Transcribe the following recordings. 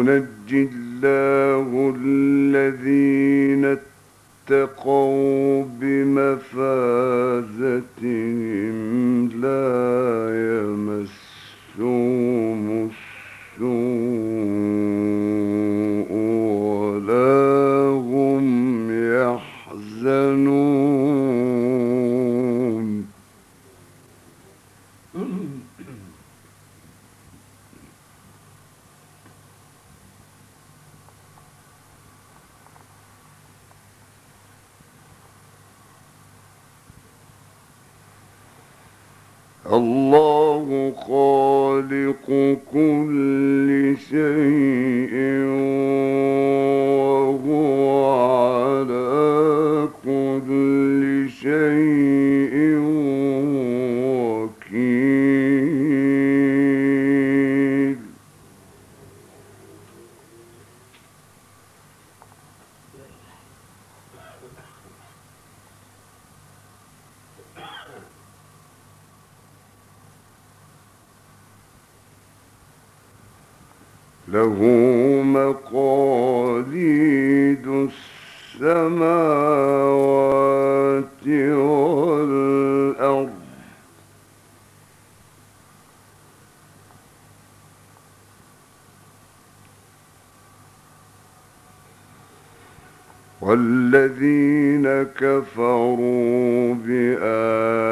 ينجي الله الذين اتقوا بمفازتهم لا والذين كفروا بآيات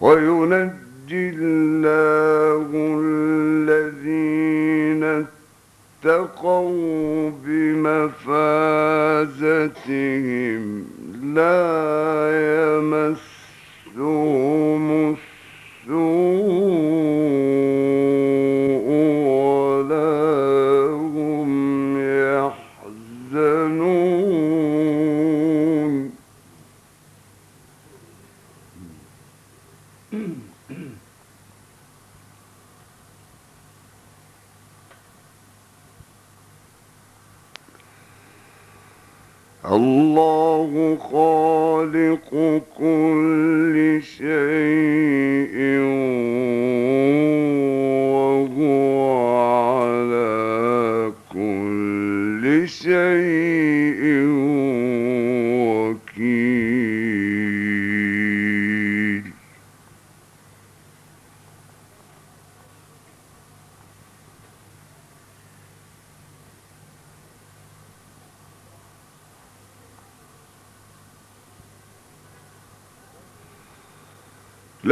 وينجي الله الذين اتقوا بمفازتهم لا يمسهم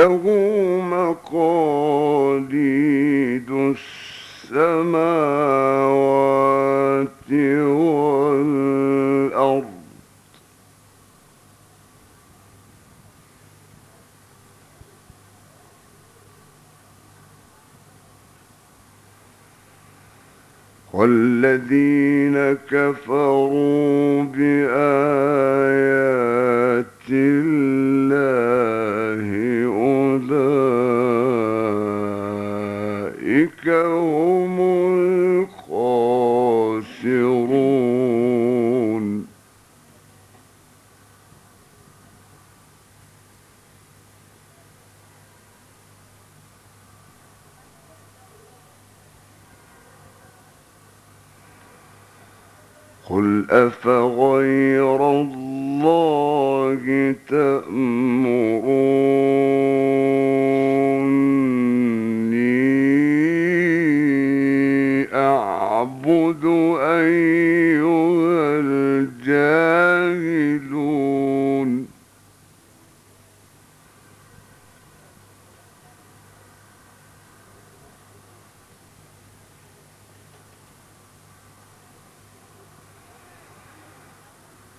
له مقاليد السماوات والأرض. والذين كفروا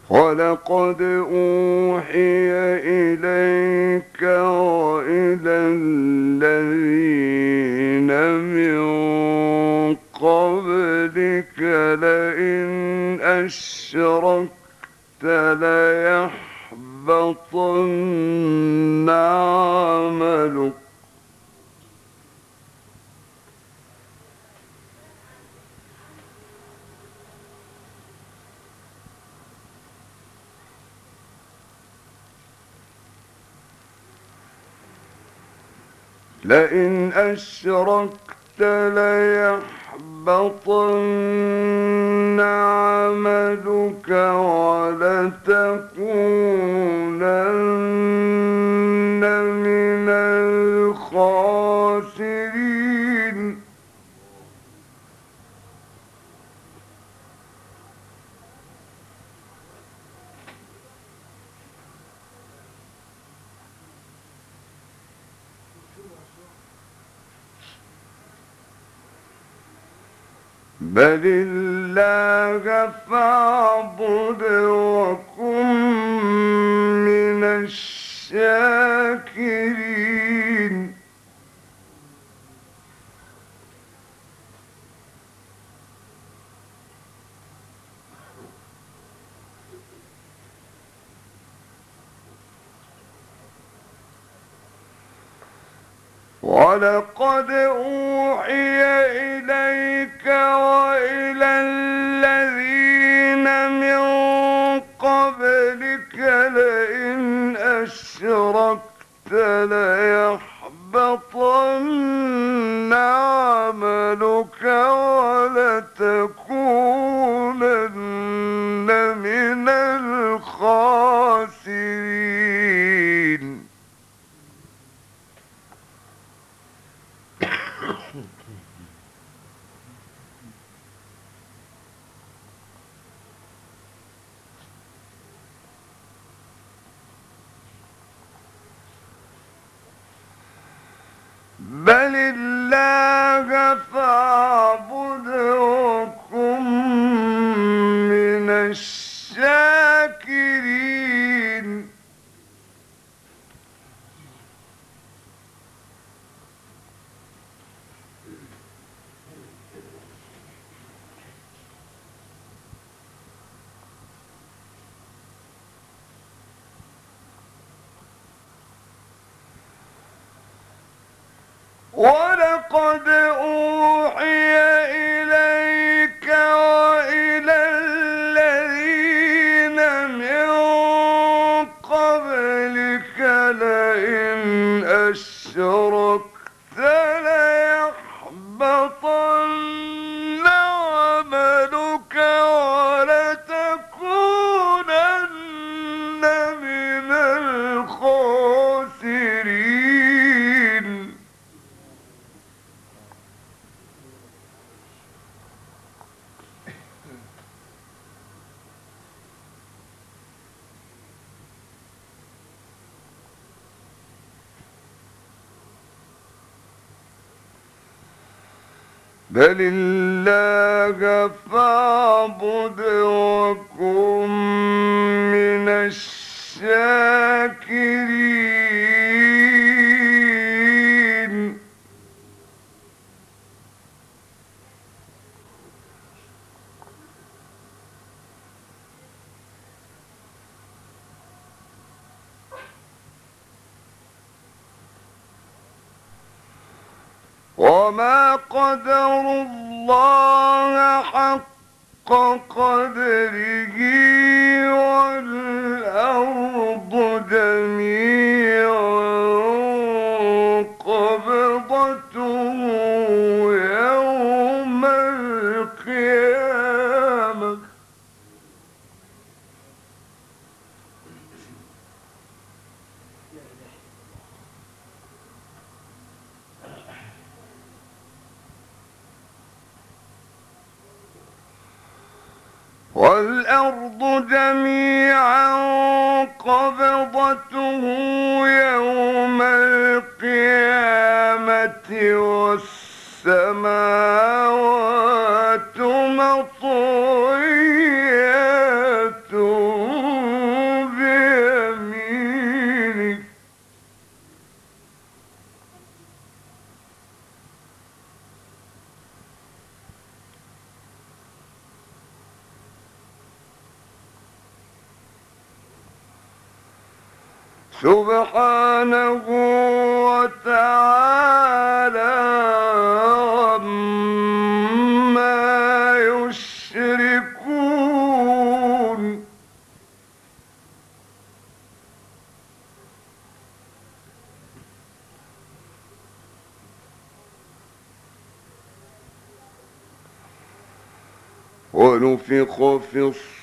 ولقد أوحي إليك وإلى الذين من قبلك لئن أشركت ليحبطن عملك. لئن أشركت ليحبطن عملك ولتكونن من الخاسرين. بل الله فاعبد وكن من الشاكرين ولقد أوحي إليك وإلى الذين من قبلك لئن أشركت ليحبطن عملك ولتكون ولقد أوحي بل الله فاعبد وكن من الشاكرين وما قدر الله حق قدره والأرض والأرض جميعا قبضته يوم القيامة والسماوات سبحانه وتعالى عما يشركون. ونفخ في الصور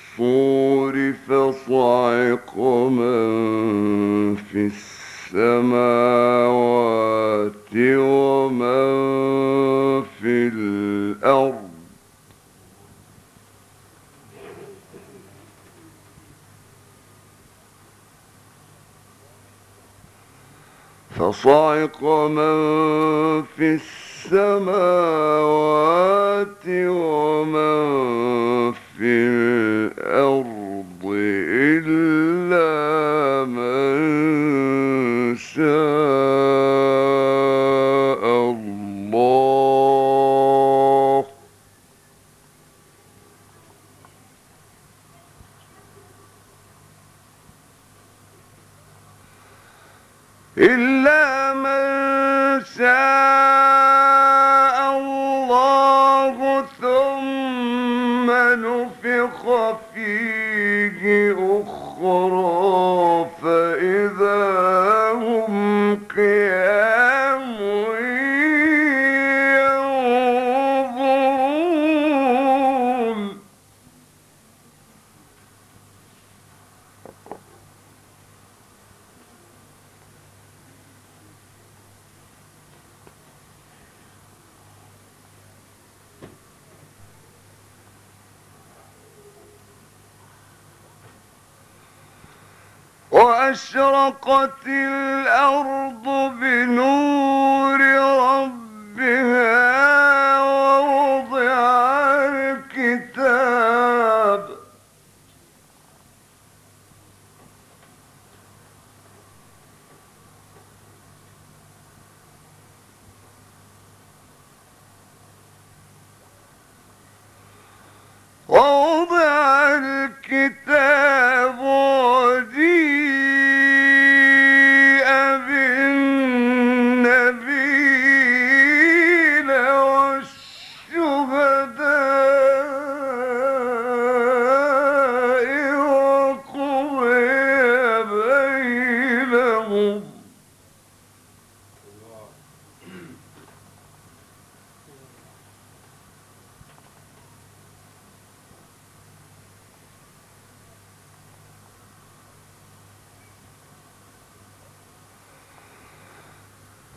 خلق ثم نفخ فيه أخرى فإن وَأَشْرَقَتِ الْأَرْضُ بِنُورٍ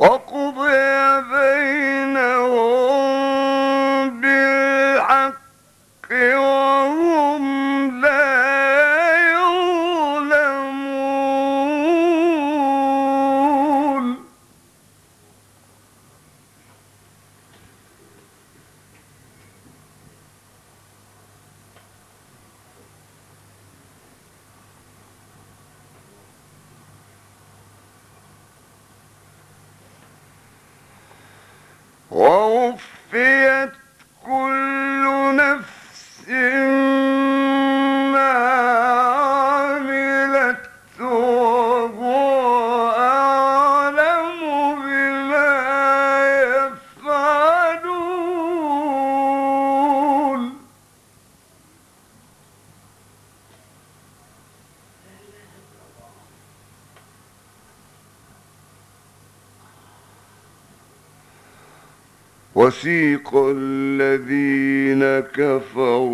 وقضي وسيق الذين كفروا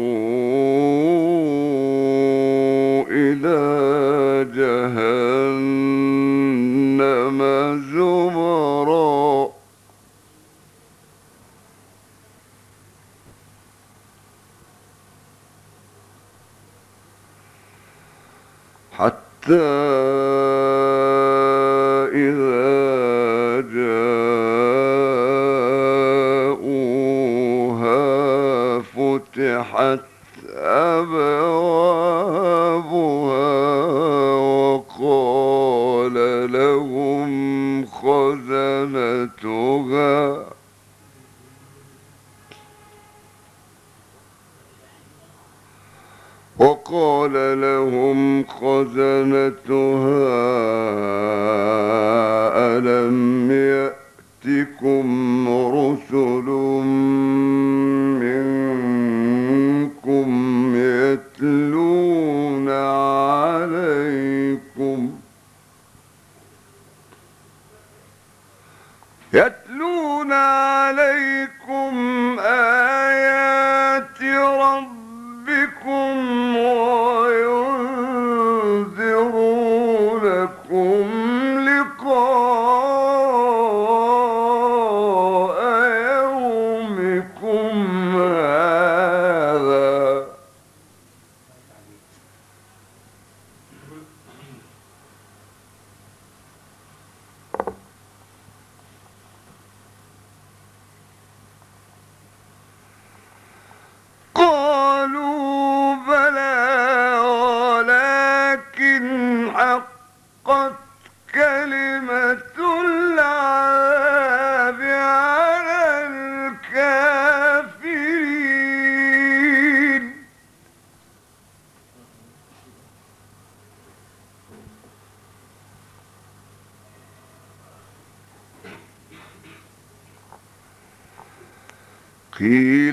إلى جهنم زمرا. حتى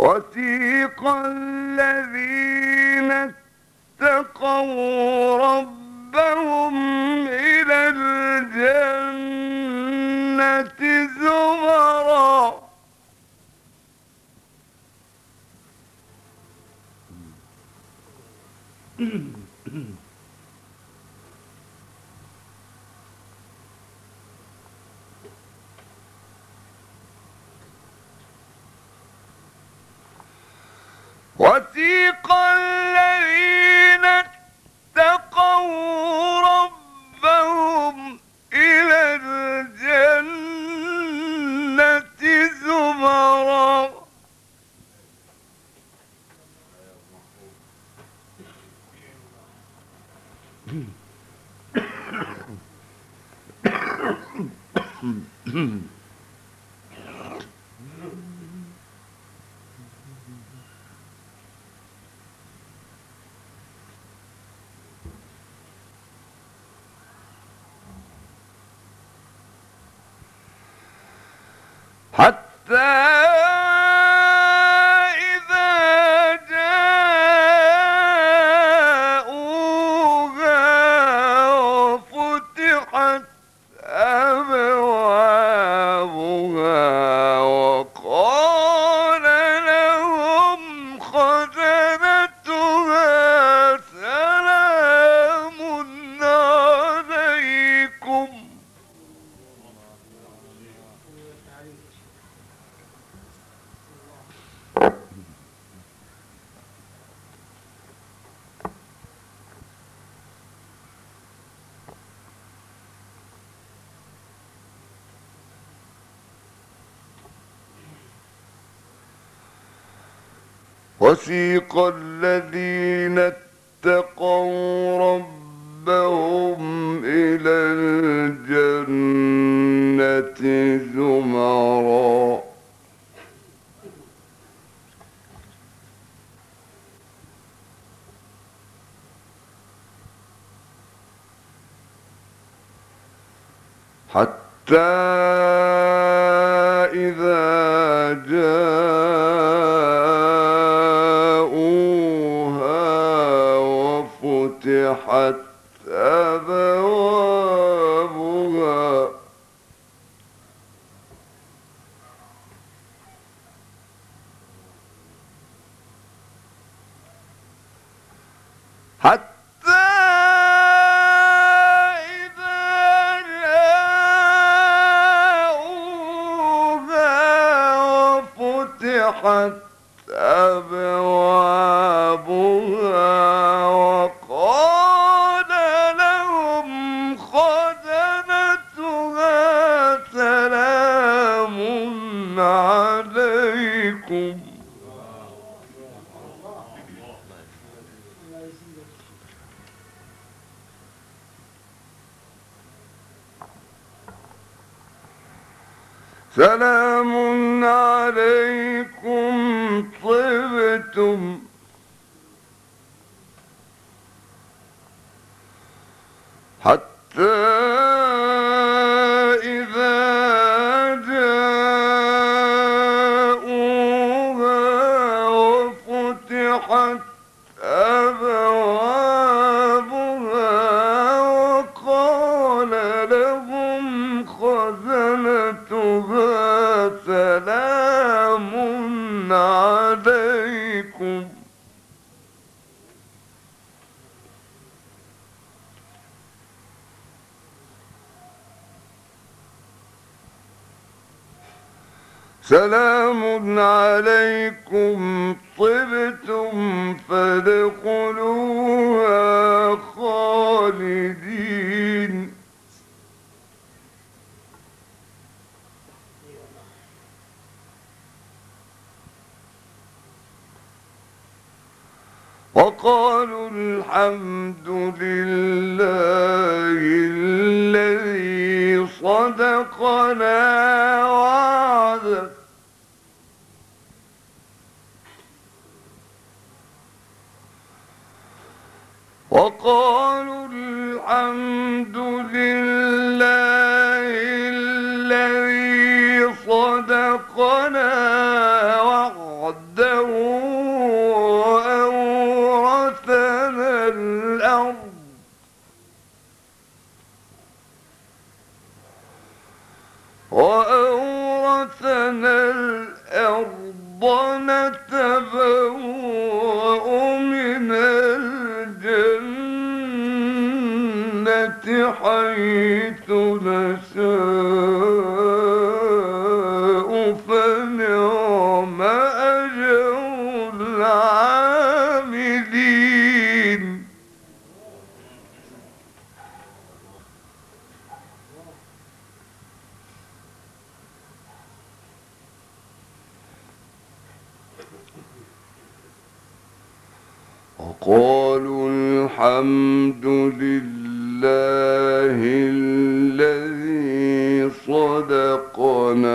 وسيق الذين اتقوا ربهم حتى وسيق الذين اتقوا ربهم إلى الجنة زمرا. حتى إذا جاءوا سلام عليكم طبتم. حتى إذا جاءوها وفتحت سلام عليكم طبتم فادخلوا وأورثنا الأرض نتبوأ من الجنة حيث نشاء. نہ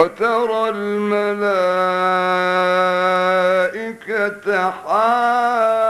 وترى الملائكة حاملين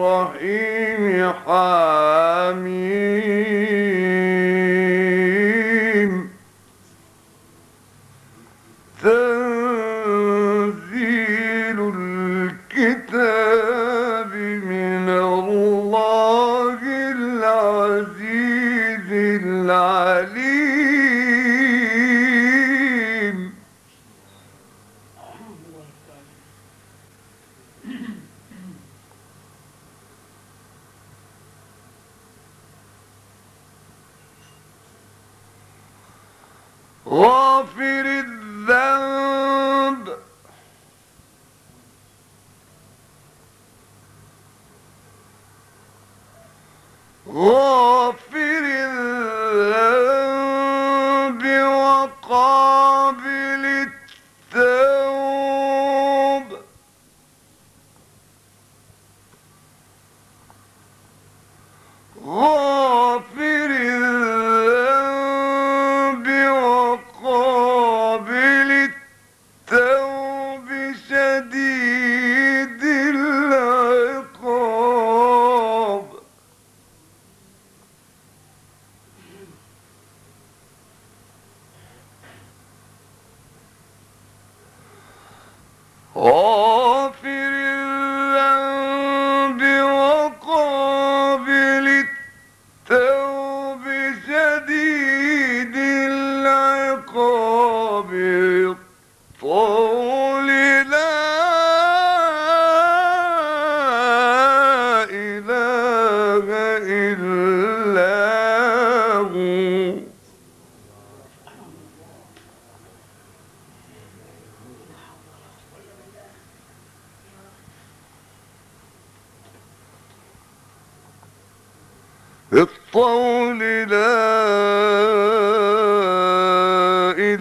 الرحيم حميم غافر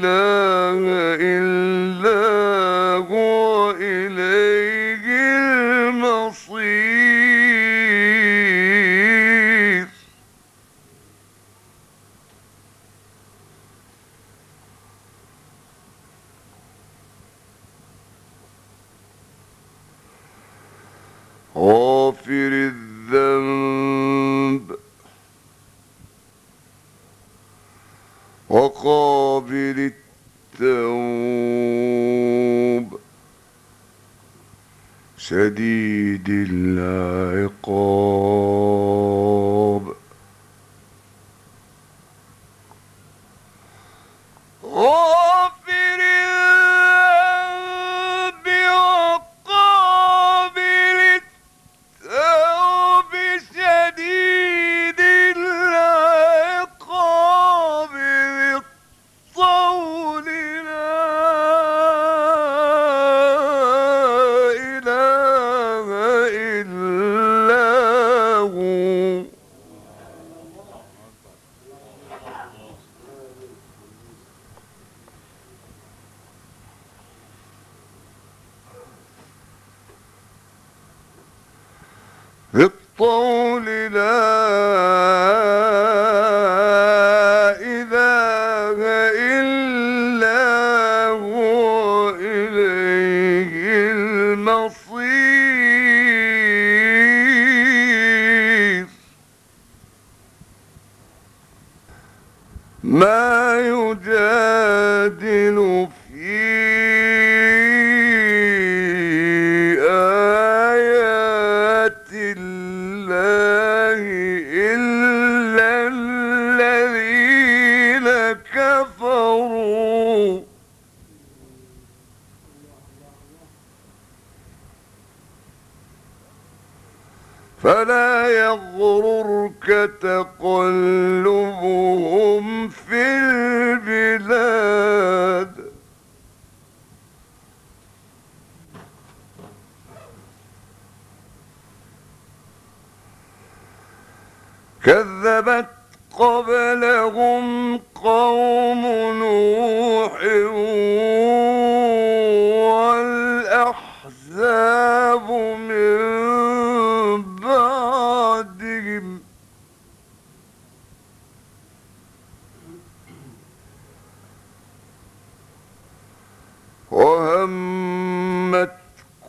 إله إلا قول لا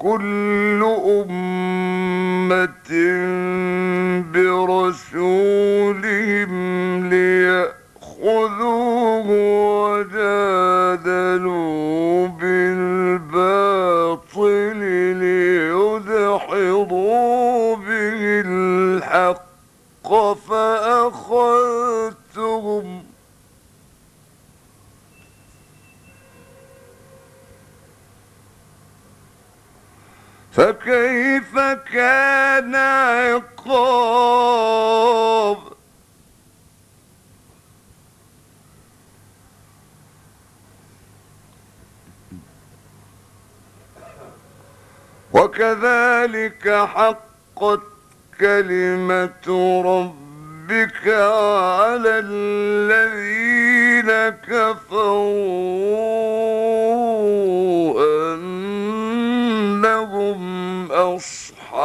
كل أمة برسولهم ليأخذوه وجادلوا بالباطل ليدحضوا به الحق فأخذتهم فكيف كان عقاب؟ وكذلك حقت كلمة ربك على الذين كفروا.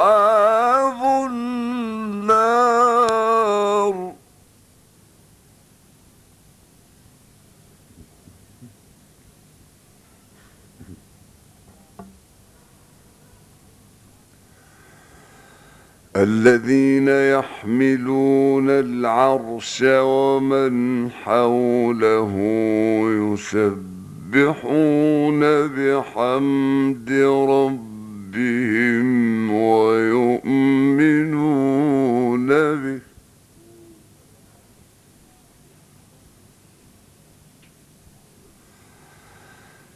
أصحاب النار. الذين يحملون العرش ومن حوله يسبحون بحمد ربهم. ويؤمنون به.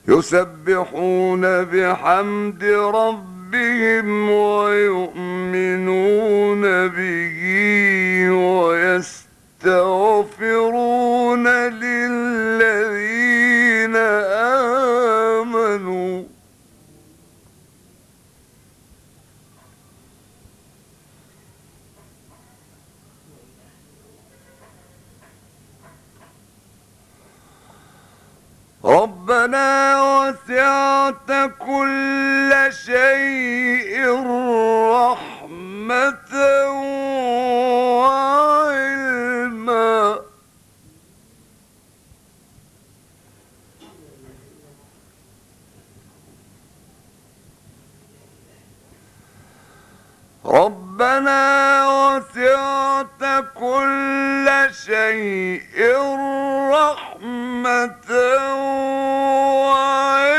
يسبحون بحمد ربهم ويؤمنون به ويستغفرون للذين آمنوا ربنا وسعت كل شيء رحمة وعلما. رب ربنا وسعت كل شيء رحمة وعلم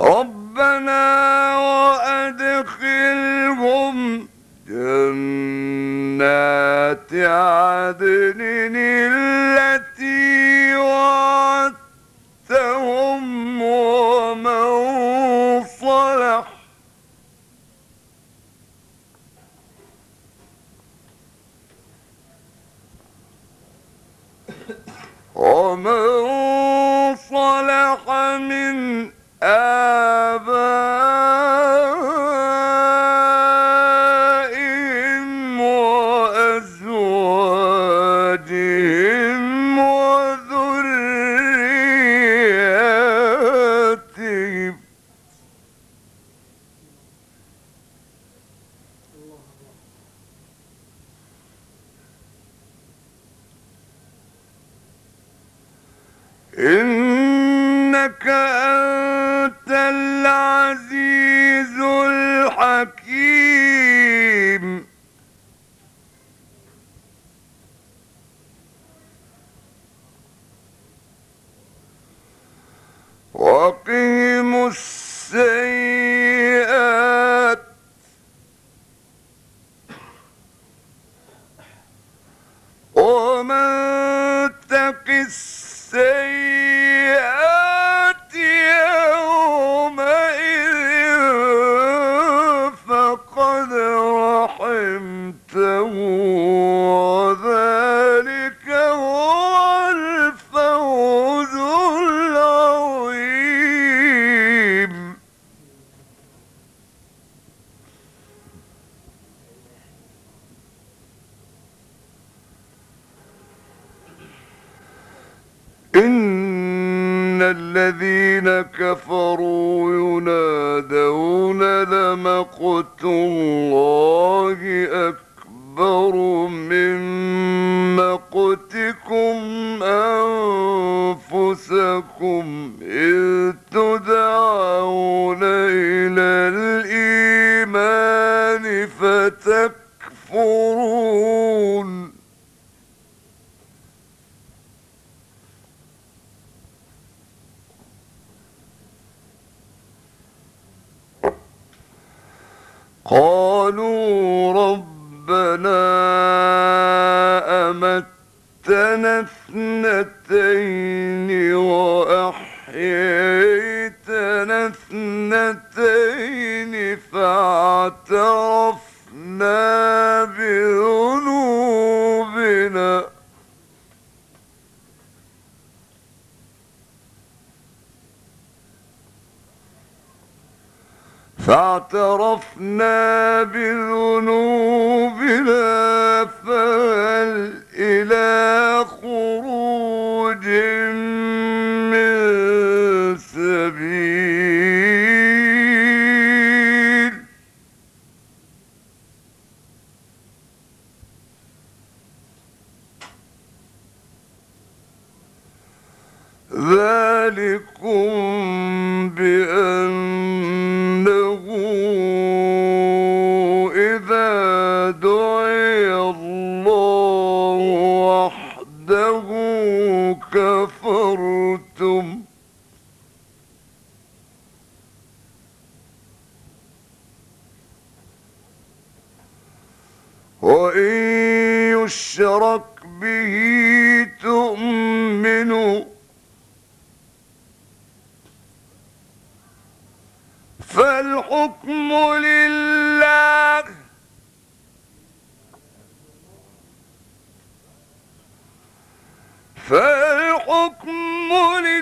ربنا وأدخلهم جنات عدن ربنا أمتنا اثنتين وأحييتنا اثنتين فاعترفنا بذنوبنا. فاعترفنا بذنوبنا. الحكم لله. فالحكم لله.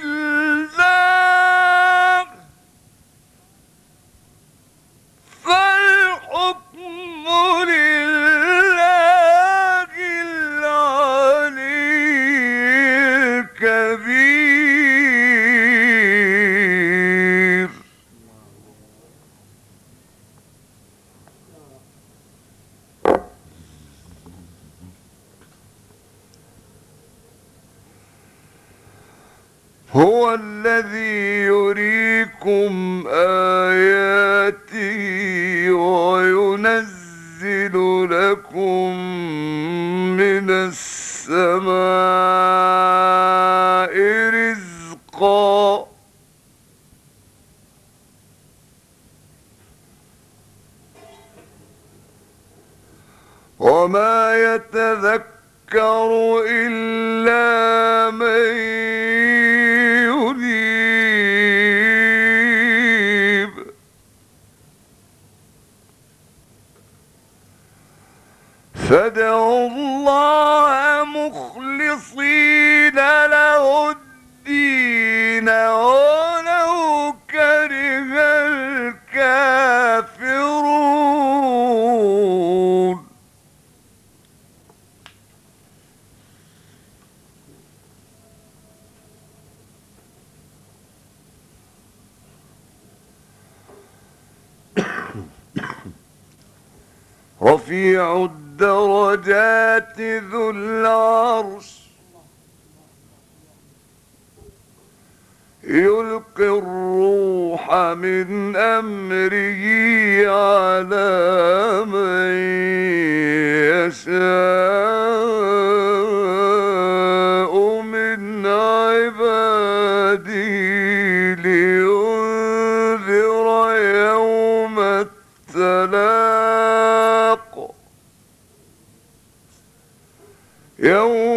فادعوا الله مخلصين له الدين ولو كره الكافرون. رفيع الدرجات ذو العرش. يلقي الروح من أمره على من يشاء. يوم